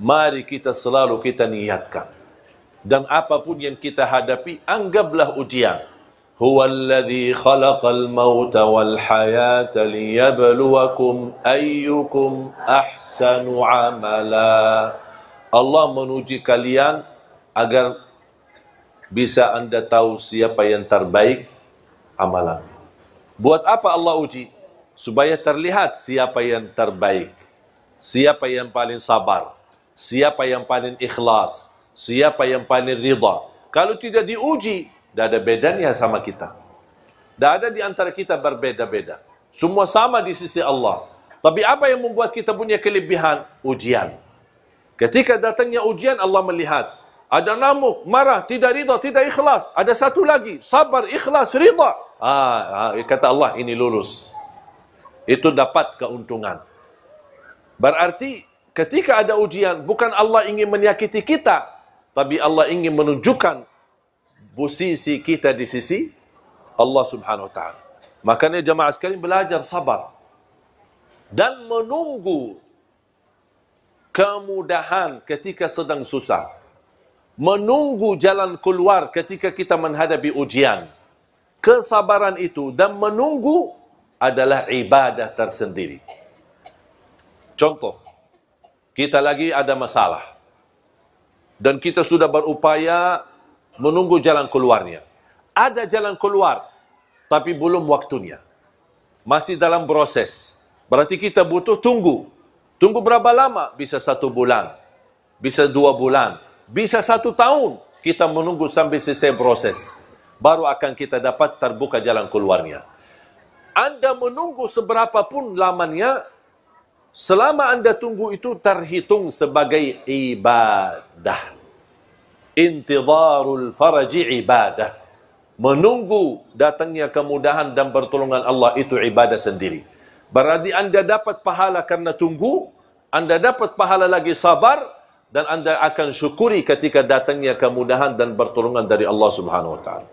mari kita selalu kita niatkan dan apapun yang kita hadapi anggaplah ujian. Huwallazi khalaqal mauta wal hayata liyabluwakum ayyukum ahsanu amala. Allah menguji kalian agar bisa anda tahu siapa yang terbaik amalan. Buat apa Allah uji? Supaya terlihat siapa yang terbaik siapa yang paling sabar siapa yang paling ikhlas Siapa yang paling rida. Kalau tidak diuji, tidak ada bedanya sama kita. Tidak ada di antara kita berbeda-beda. Semua sama di sisi Allah. Tapi apa yang membuat kita punya kelebihan? Ujian. Ketika datangnya ujian, Allah melihat. Ada namuk, marah, tidak rida, tidak ikhlas. Ada satu lagi, sabar, ikhlas, rida. Ah, ah, kata Allah, ini lulus. Itu dapat keuntungan. Berarti ketika ada ujian, bukan Allah ingin menyakiti kita, tapi Allah ingin menunjukkan posisi kita di sisi Allah Subhanahu wa taala. Makanya jemaah sekalian belajar sabar dan menunggu kemudahan ketika sedang susah. Menunggu jalan keluar ketika kita menghadapi ujian. Kesabaran itu dan menunggu adalah ibadah tersendiri. Contoh, kita lagi ada masalah. Dan kita sudah berupaya menunggu jalan keluarnya. Ada jalan keluar, tapi belum waktunya. Masih dalam proses. Berarti kita butuh tunggu. Tunggu berapa lama? Bisa satu bulan. Bisa dua bulan. Bisa satu tahun. Kita menunggu sampai selesai proses. Baru akan kita dapat terbuka jalan keluarnya. Anda menunggu seberapa pun lamanya, selama anda tunggu itu terhitung sebagai ibadah intizarul faraji ibadah. Menunggu datangnya kemudahan dan pertolongan Allah itu ibadah sendiri. Berarti anda dapat pahala karena tunggu, anda dapat pahala lagi sabar, dan anda akan syukuri ketika datangnya kemudahan dan pertolongan dari Allah Subhanahu Wa Taala.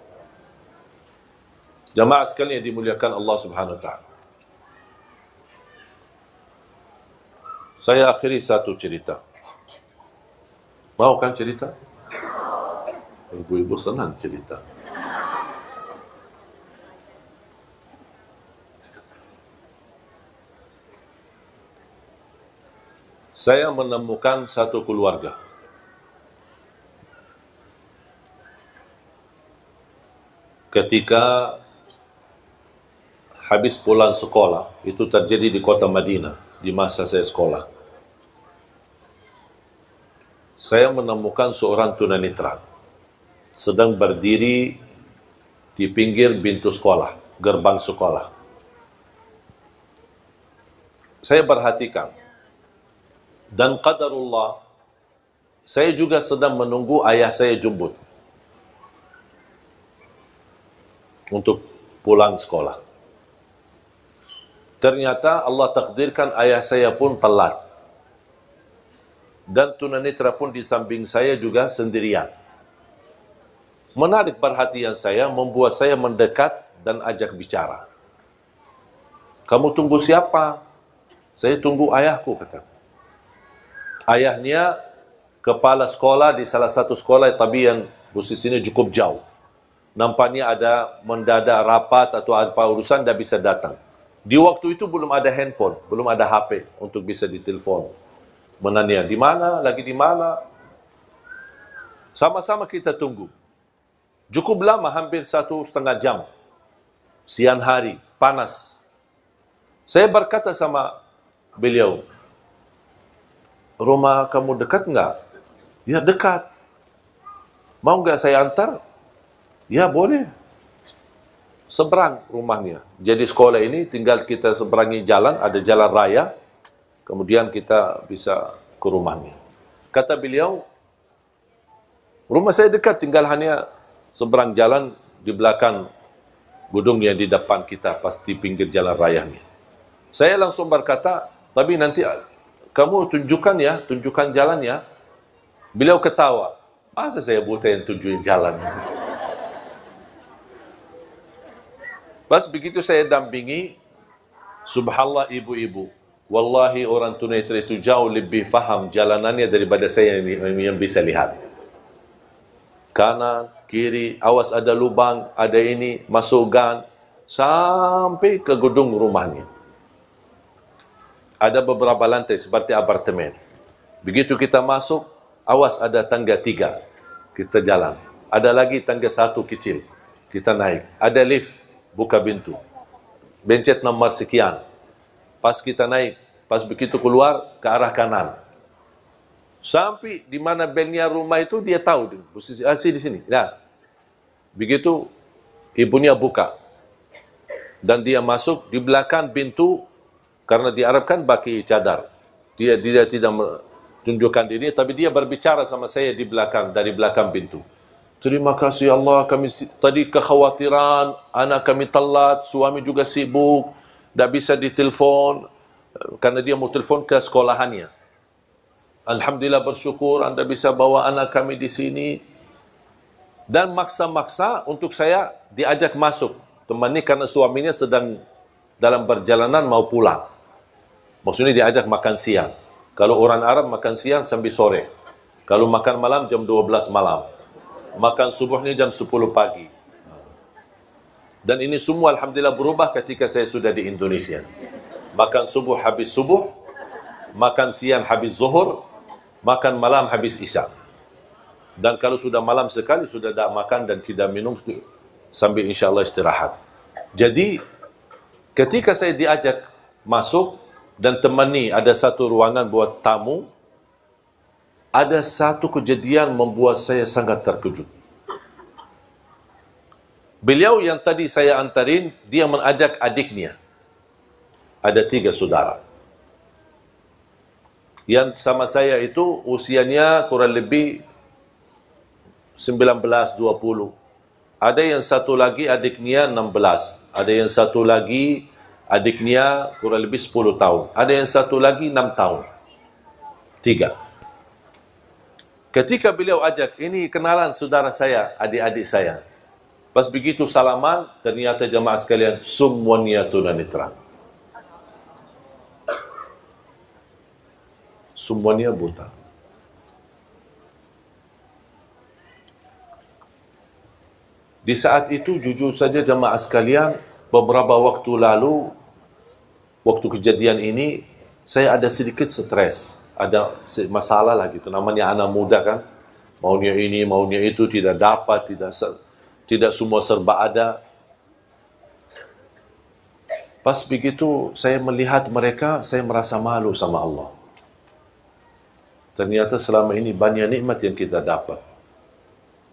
Jamaah sekalian yang dimuliakan Allah Subhanahu Wa Taala. Saya akhiri satu cerita. Mau kan cerita? Ibu-ibu senang cerita. Saya menemukan satu keluarga. Ketika habis pulang sekolah, itu terjadi di kota Madinah, di masa saya sekolah. Saya menemukan seorang tunanetra sedang berdiri di pinggir pintu sekolah, gerbang sekolah. Saya perhatikan, dan qadarullah, saya juga sedang menunggu ayah saya jemput untuk pulang sekolah. Ternyata Allah takdirkan ayah saya pun telat. Dan tunanetra pun di samping saya juga sendirian menarik perhatian saya, membuat saya mendekat dan ajak bicara. Kamu tunggu siapa? Saya tunggu ayahku, kata. Ayahnya kepala sekolah di salah satu sekolah, tapi yang posisinya cukup jauh. Nampaknya ada mendadak rapat atau apa urusan, tidak bisa datang. Di waktu itu belum ada handphone, belum ada HP untuk bisa ditelepon. Menanya, di mana, lagi di mana? Sama-sama kita tunggu. Cukup lama, hampir satu setengah jam. Siang hari, panas. Saya berkata sama beliau, rumah kamu dekat enggak? Ya dekat. Mau enggak saya antar? Ya boleh. Seberang rumahnya. Jadi sekolah ini tinggal kita seberangi jalan, ada jalan raya. Kemudian kita bisa ke rumahnya. Kata beliau, rumah saya dekat tinggal hanya seberang jalan di belakang gedung yang di depan kita, pasti pinggir jalan raya ni. Saya langsung berkata, tapi nanti kamu tunjukkan ya, tunjukkan jalan ya. Beliau ketawa. Masa saya buta yang tunjukin jalan? Pas begitu saya dampingi, subhanallah ibu-ibu. Wallahi orang tunanetra itu jauh lebih faham jalanannya daripada saya yang, yang bisa lihat. Kanan, kiri, awas ada lubang, ada ini, masuk gang, sampai ke gedung rumahnya. Ada beberapa lantai seperti apartemen. Begitu kita masuk, awas ada tangga tiga. Kita jalan. Ada lagi tangga satu kecil. Kita naik. Ada lift, buka pintu. Bencet nomor sekian. Pas kita naik, pas begitu keluar ke arah kanan. Sampai di mana belnya rumah itu dia tahu posisi ah, di sini. Nah, begitu ibunya buka dan dia masuk di belakang pintu karena diharapkan bagi cadar. Dia dia tidak tunjukkan diri, tapi dia berbicara sama saya di belakang dari belakang pintu. Terima kasih Allah kami tadi kekhawatiran anak kami telat, suami juga sibuk, tidak bisa ditelepon karena dia mau telepon ke sekolahannya. Alhamdulillah bersyukur anda bisa bawa anak kami di sini dan maksa-maksa untuk saya diajak masuk temani karena suaminya sedang dalam perjalanan mau pulang. Maksudnya diajak makan siang. Kalau orang Arab makan siang sampai sore. Kalau makan malam jam 12 malam makan subuhnya jam 10 pagi. Dan ini semua Alhamdulillah berubah ketika saya sudah di Indonesia. Makan subuh habis subuh, makan siang habis zuhur, makan malam habis isya. Dan kalau sudah malam sekali, sudah tidak makan dan tidak minum, sambil insya Allah istirahat. Jadi, ketika saya diajak masuk dan temani ada satu ruangan buat tamu, ada satu kejadian membuat saya sangat terkejut. Beliau yang tadi saya antarin, dia mengajak adiknya. Ada tiga saudara. Yang sama saya itu usianya kurang lebih 19-20. Ada yang satu lagi adiknya 16. Ada yang satu lagi adiknya kurang lebih 10 tahun. Ada yang satu lagi 6 tahun. Tiga. Ketika beliau ajak, ini kenalan saudara saya, adik-adik saya. Pas begitu salaman, ternyata jemaah sekalian, semuanya tunanitra. Semuanya buta. Di saat itu, jujur saja jemaah sekalian, beberapa waktu lalu, waktu kejadian ini, saya ada sedikit stres ada masalah lah gitu. Namanya anak muda kan, maunya ini, maunya itu, tidak dapat, tidak tidak semua serba ada. Pas begitu saya melihat mereka, saya merasa malu sama Allah. Ternyata selama ini banyak nikmat yang kita dapat.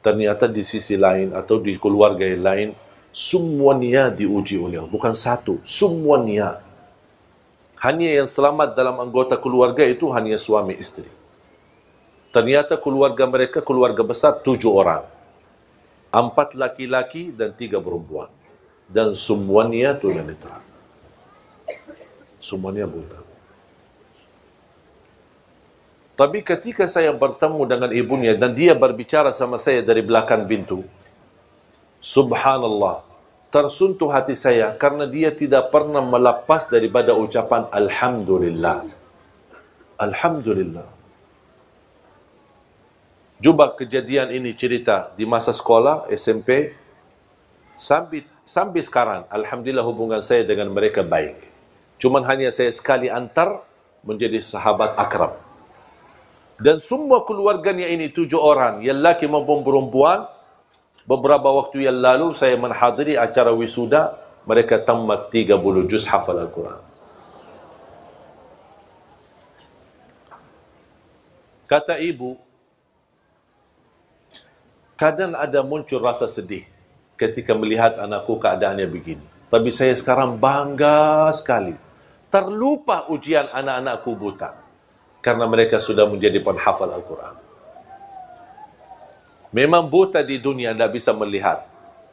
Ternyata di sisi lain atau di keluarga yang lain, semuanya diuji oleh Allah. Bukan satu, semuanya hanya yang selamat dalam anggota keluarga itu hanya suami istri. Ternyata keluarga mereka keluarga besar tujuh orang. Empat laki-laki dan tiga perempuan. Dan semuanya tunanetra. Semuanya buta. Tapi ketika saya bertemu dengan ibunya dan dia berbicara sama saya dari belakang pintu, Subhanallah, tersuntuh hati saya karena dia tidak pernah melepas daripada ucapan Alhamdulillah. Alhamdulillah. Cuba kejadian ini cerita di masa sekolah SMP sampai sampai sekarang alhamdulillah hubungan saya dengan mereka baik. Cuma hanya saya sekali antar menjadi sahabat akrab. Dan semua keluarganya ini tujuh orang, yang laki maupun perempuan, beberapa waktu yang lalu saya menghadiri acara wisuda mereka tamat 30 juz hafal Al-Quran. Kata ibu, kadang ada muncul rasa sedih ketika melihat anakku keadaannya begini. Tapi saya sekarang bangga sekali. Terlupa ujian anak-anakku buta. Karena mereka sudah menjadi penghafal Al-Quran. Memang buta di dunia tidak bisa melihat.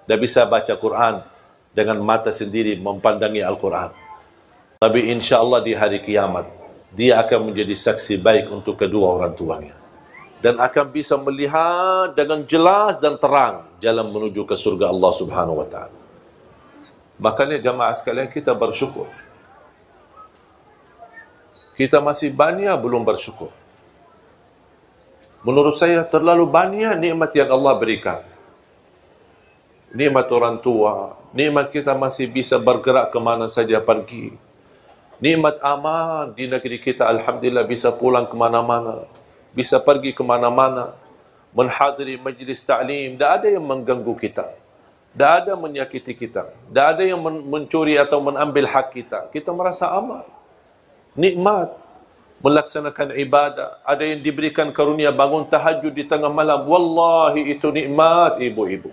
Tidak bisa baca Quran dengan mata sendiri mempandangi Al-Quran. Tapi insya Allah di hari kiamat, dia akan menjadi saksi baik untuk kedua orang tuanya. Dan akan bisa melihat dengan jelas dan terang jalan menuju ke surga Allah subhanahu wa ta'ala. Makanya jamaah sekalian kita bersyukur. Kita masih banyak belum bersyukur. Menurut saya terlalu banyak nikmat yang Allah berikan. Nikmat orang tua, nikmat kita masih bisa bergerak ke mana saja pergi. Nikmat aman di negeri kita, Alhamdulillah bisa pulang ke mana-mana. Bisa pergi ke mana-mana. Menhadiri majlis ta'lim. Tak ada yang mengganggu kita. Tak ada menyakiti kita. Tak ada yang mencuri atau mengambil hak kita. Kita merasa aman. Nikmat. Melaksanakan ibadah. Ada yang diberikan karunia bangun tahajud di tengah malam. Wallahi itu nikmat ibu-ibu.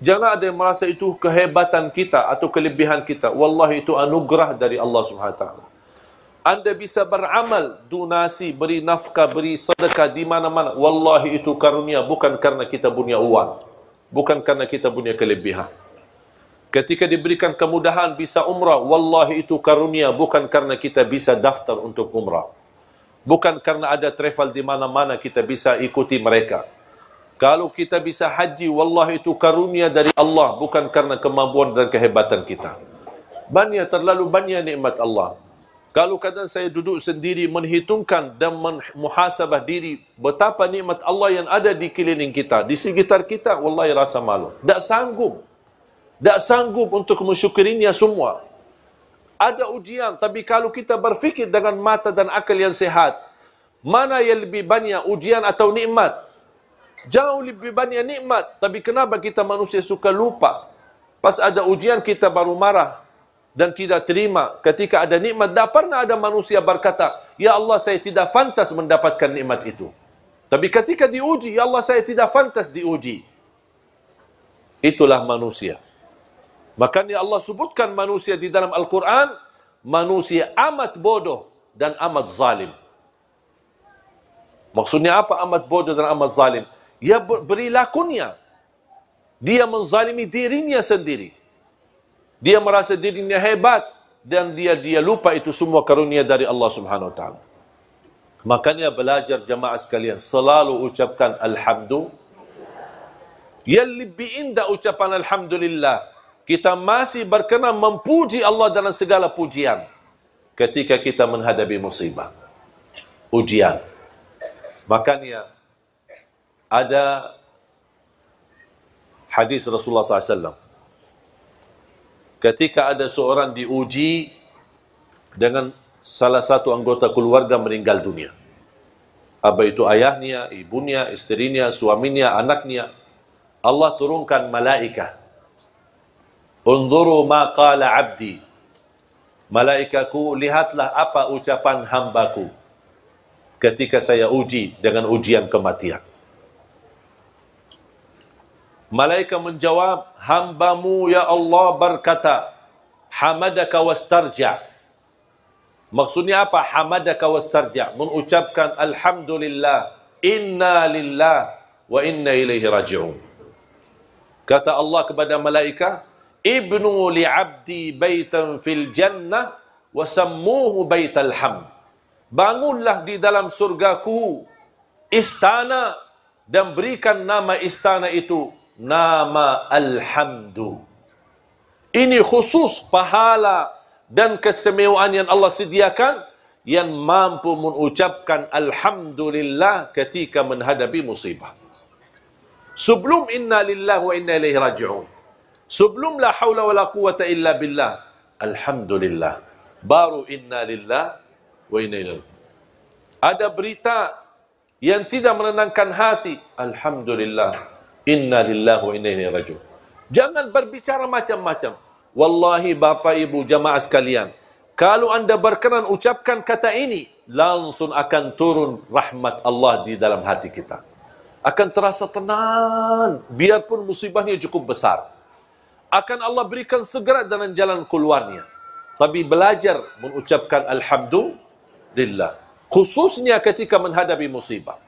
Jangan ada yang merasa itu kehebatan kita atau kelebihan kita. Wallahi itu anugerah dari Allah SWT. Anda bisa beramal, donasi, beri nafkah, beri sedekah di mana-mana. Wallahi itu karunia bukan karena kita punya uang. Bukan karena kita punya kelebihan. Ketika diberikan kemudahan bisa umrah, wallahi itu karunia bukan karena kita bisa daftar untuk umrah. Bukan karena ada travel di mana-mana kita bisa ikuti mereka. Kalau kita bisa haji, wallah itu karunia dari Allah, bukan karena kemampuan dan kehebatan kita. Banyak, terlalu banyak nikmat Allah. Kalau kadang saya duduk sendiri menghitungkan dan muhasabah diri betapa nikmat Allah yang ada di keliling kita, di sekitar kita, wallahi rasa malu. Tak sanggup. Tak sanggup untuk mensyukurinya semua. Ada ujian, tapi kalau kita berfikir dengan mata dan akal yang sehat, mana yang lebih banyak ujian atau nikmat? Jauh lebih banyak nikmat. Tapi kenapa kita manusia suka lupa? Pas ada ujian kita baru marah dan tidak terima. Ketika ada nikmat, tak pernah ada manusia berkata, Ya Allah saya tidak fantas mendapatkan nikmat itu. Tapi ketika diuji, Ya Allah saya tidak fantas diuji. Itulah manusia. Makanya Allah sebutkan manusia di dalam Al-Quran, manusia amat bodoh dan amat zalim. Maksudnya apa amat bodoh dan amat zalim? ia beri lakunya. Dia menzalimi dirinya sendiri. Dia merasa dirinya hebat dan dia dia lupa itu semua karunia dari Allah Subhanahu wa taala. Makanya belajar jemaah sekalian selalu ucapkan alhamdulillah. Yang lebih indah ucapan alhamdulillah. Kita masih berkenan memuji Allah dalam segala pujian ketika kita menghadapi musibah. Ujian. Makanya ada hadis Rasulullah SAW. Ketika ada seorang diuji dengan salah satu anggota keluarga meninggal dunia. Apa itu ayahnya, ibunya, istrinya, suaminya, anaknya. Allah turunkan malaikat. Unzuru ma qala abdi. Malaikaku, lihatlah apa ucapan hambaku ketika saya uji dengan ujian kematian. Malaikat menjawab, hambamu ya Allah berkata, hamadaka wastarja. Maksudnya apa? Hamadaka wastarja. Mengucapkan Alhamdulillah, inna lillah, wa inna ilaihi raji'un. Kata Allah kepada malaikat, ibnu li'abdi baitan fil jannah, wa sammuhu baital ham. Bangunlah di dalam surgaku istana dan berikan nama istana itu nama Alhamdu. Ini khusus pahala dan keistimewaan yang Allah sediakan yang mampu mengucapkan Alhamdulillah ketika menghadapi musibah. Sebelum inna lillah wa inna ilaihi raji'un. Sebelum la hawla wa la quwata illa billah. Alhamdulillah. Baru inna lillah wa inna ilaihi Ada berita yang tidak menenangkan hati. Alhamdulillah. Inna lillahi wa inna ilaihi rajiun. Jangan berbicara macam-macam. Wallahi bapa ibu jamaah sekalian, kalau anda berkenan ucapkan kata ini, langsung akan turun rahmat Allah di dalam hati kita. Akan terasa tenang, biarpun musibahnya cukup besar. Akan Allah berikan segera dalam jalan keluarnya. Tapi belajar mengucapkan Alhamdulillah. Khususnya ketika menghadapi musibah.